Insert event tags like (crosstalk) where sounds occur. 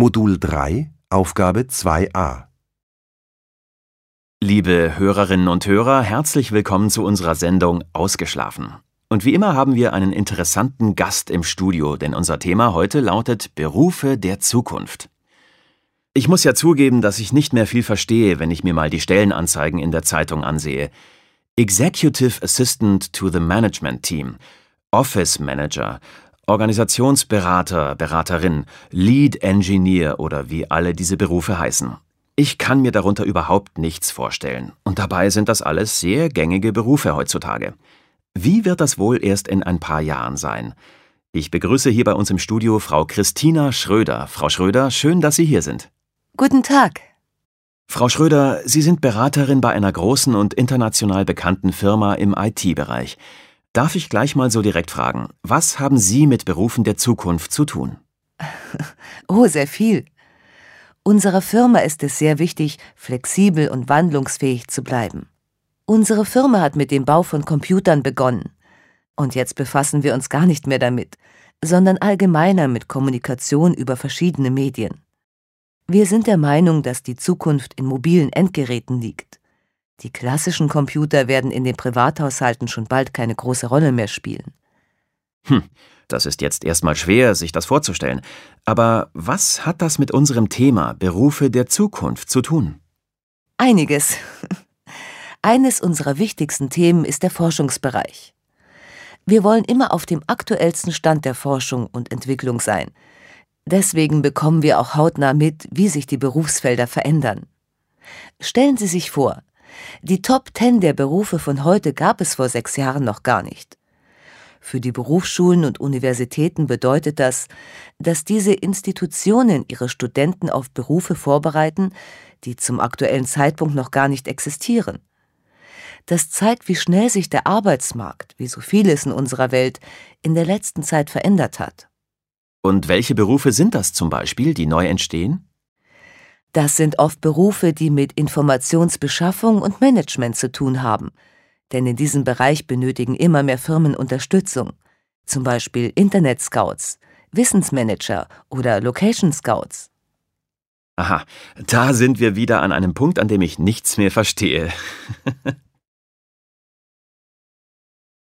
Modul 3, Aufgabe 2a. Liebe Hörerinnen und Hörer, herzlich willkommen zu unserer Sendung Ausgeschlafen. Und wie immer haben wir einen interessanten Gast im Studio, denn unser Thema heute lautet Berufe der Zukunft. Ich muss ja zugeben, dass ich nicht mehr viel verstehe, wenn ich mir mal die Stellenanzeigen in der Zeitung ansehe. Executive Assistant to the Management Team, Office Manager, Organisationsberater, Beraterin, Lead Engineer oder wie alle diese Berufe heißen. Ich kann mir darunter überhaupt nichts vorstellen. Und dabei sind das alles sehr gängige Berufe heutzutage. Wie wird das wohl erst in ein paar Jahren sein? Ich begrüße hier bei uns im Studio Frau Christina Schröder. Frau Schröder, schön, dass Sie hier sind. Guten Tag. Frau Schröder, Sie sind Beraterin bei einer großen und international bekannten Firma im IT-Bereich. Darf ich gleich mal so direkt fragen, was haben Sie mit Berufen der Zukunft zu tun? (laughs) Oh, sehr viel. Unserer Firma ist es sehr wichtig, flexibel und wandlungsfähig zu bleiben. Unsere Firma hat mit dem Bau von Computern begonnen. Und jetzt befassen wir uns gar nicht mehr damit, sondern allgemeiner mit Kommunikation über verschiedene Medien. Wir sind der Meinung, dass die Zukunft in mobilen Endgeräten liegt. Die klassischen Computer werden in den Privathaushalten schon bald keine große Rolle mehr spielen. Hm, das ist jetzt erstmal schwer, sich das vorzustellen. Aber was hat das mit unserem Thema Berufe der Zukunft zu tun? Einiges. Eines unserer wichtigsten Themen ist der Forschungsbereich. Wir wollen immer auf dem aktuellsten Stand der Forschung und Entwicklung sein. Deswegen bekommen wir auch hautnah mit, wie sich die Berufsfelder verändern. Stellen Sie sich vor, die Top Ten der Berufe von heute gab es vor sechs Jahren noch gar nicht. Für die Berufsschulen und Universitäten bedeutet das, dass diese Institutionen ihre Studenten auf Berufe vorbereiten, die zum aktuellen Zeitpunkt noch gar nicht existieren. Das zeigt, wie schnell sich der Arbeitsmarkt, wie so vieles in unserer Welt, in der letzten Zeit verändert hat. Und welche Berufe sind das zum Beispiel, die neu entstehen? Das sind oft Berufe, die mit Informationsbeschaffung und Management zu tun haben. Denn in diesem Bereich benötigen immer mehr Firmen Unterstützung. Zum Beispiel Internet-Scouts, Wissensmanager oder Location Scouts. Aha, da sind wir wieder an einem Punkt, an dem ich nichts mehr verstehe. (laughs)